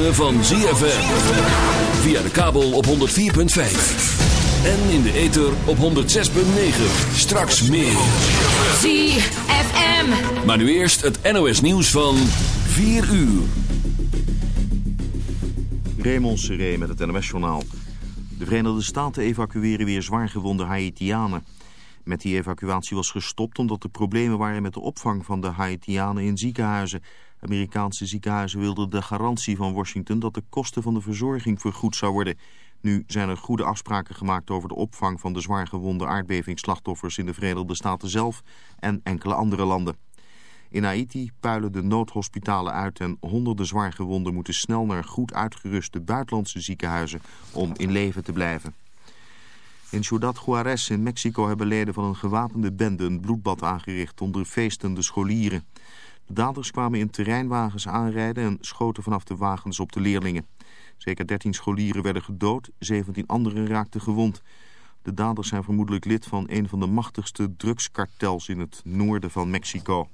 ritme van ZFM. Via de kabel op 104.5. En in de ether op 106.9. Straks meer. ZFM. Maar nu eerst het NOS nieuws van 4 uur. Raymond Seré met het NOS-journaal. De Verenigde Staten evacueren weer zwaargewonde Haitianen. Met die evacuatie was gestopt omdat er problemen waren met de opvang van de Haitianen in ziekenhuizen. Amerikaanse ziekenhuizen wilden de garantie van Washington dat de kosten van de verzorging vergoed zou worden. Nu zijn er goede afspraken gemaakt over de opvang van de zwaargewonde aardbevingsslachtoffers in de Verenigde Staten zelf en enkele andere landen. In Haiti puilen de noodhospitalen uit en honderden zwaargewonden moeten snel naar goed uitgeruste buitenlandse ziekenhuizen om in leven te blijven. In Ciudad Juarez in Mexico hebben leden van een gewapende bende een bloedbad aangericht onder feestende scholieren. De daders kwamen in terreinwagens aanrijden en schoten vanaf de wagens op de leerlingen. Zeker 13 scholieren werden gedood, 17 anderen raakten gewond. De daders zijn vermoedelijk lid van een van de machtigste drugskartels in het noorden van Mexico.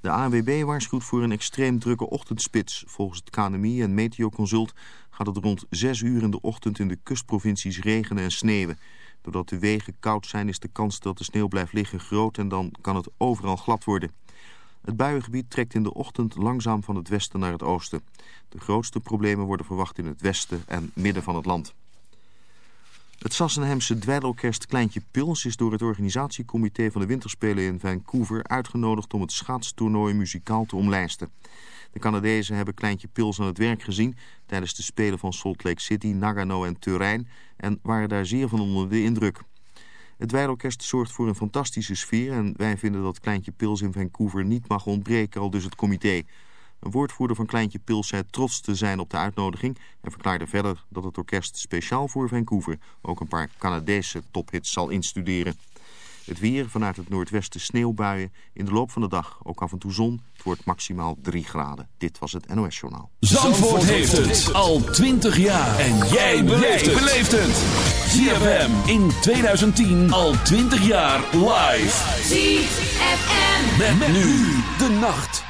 De ANWB waarschuwt voor een extreem drukke ochtendspits. Volgens het KNMI en Meteoconsult gaat het rond 6 uur in de ochtend in de kustprovincies regenen en sneeuwen. Doordat de wegen koud zijn is de kans dat de sneeuw blijft liggen groot en dan kan het overal glad worden. Het buiengebied trekt in de ochtend langzaam van het westen naar het oosten. De grootste problemen worden verwacht in het westen en midden van het land. Het Sassenhemse dweilorkest Kleintje Pils is door het organisatiecomité van de winterspelen in Vancouver uitgenodigd om het schaatstoernooi muzikaal te omlijsten. De Canadezen hebben Kleintje Pils aan het werk gezien tijdens de spelen van Salt Lake City, Nagano en Turijn en waren daar zeer van onder de indruk. Het dweilorkest zorgt voor een fantastische sfeer en wij vinden dat Kleintje Pils in Vancouver niet mag ontbreken, al dus het comité. Een woordvoerder van Kleintje Pils zei trots te zijn op de uitnodiging en verklaarde verder dat het orkest speciaal voor Vancouver ook een paar Canadese tophits zal instuderen. Het weer vanuit het noordwesten sneeuwbuien. In de loop van de dag ook af en toe zon. Het wordt maximaal 3 graden. Dit was het NOS Journaal. Zandvoort heeft het al 20 jaar. En jij beleeft het. ZFM in 2010 al 20 jaar live. ZFM. Met, nu de nacht.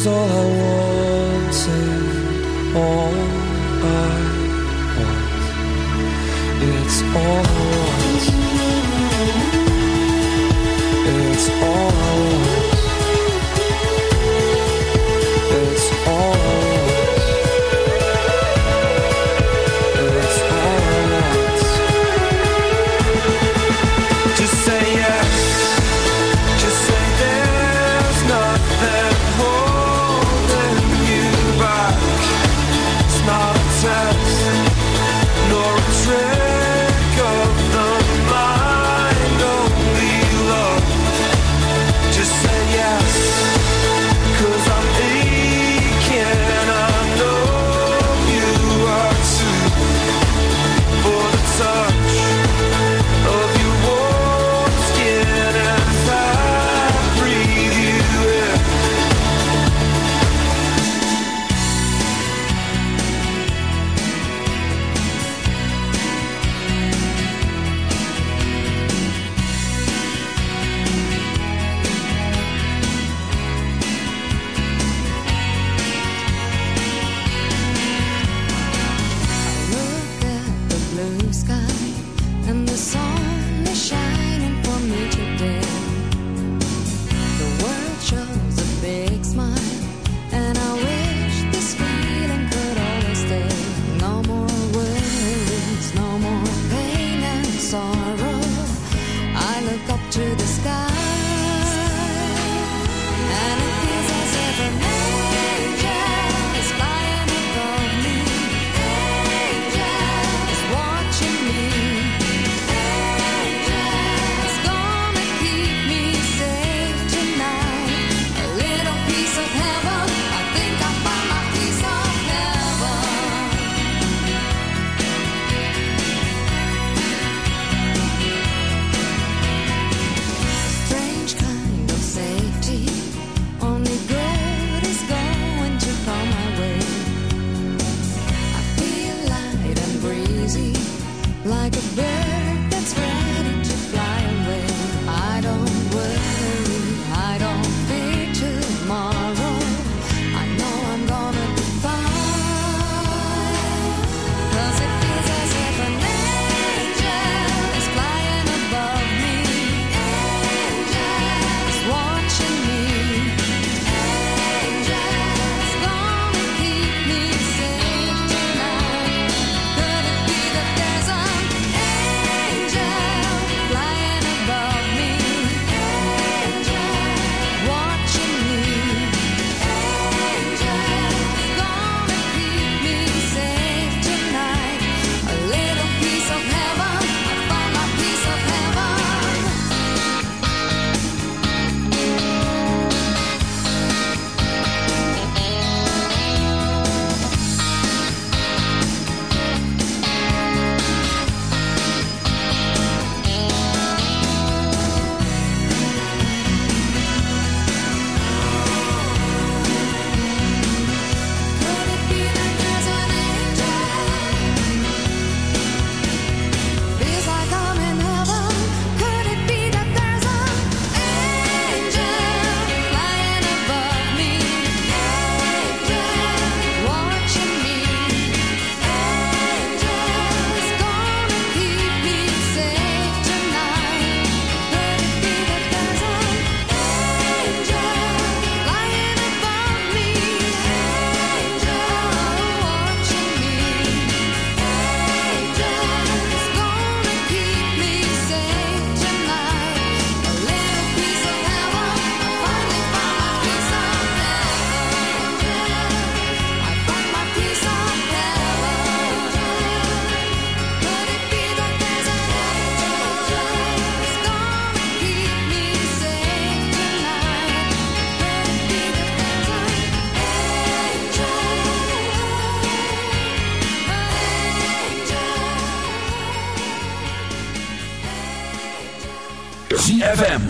is all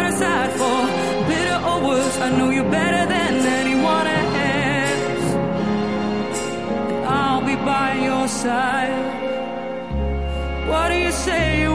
what I sad for. Bitter or worse, I know you better than anyone else. I'll be by your side. What do you say?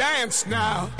dance now.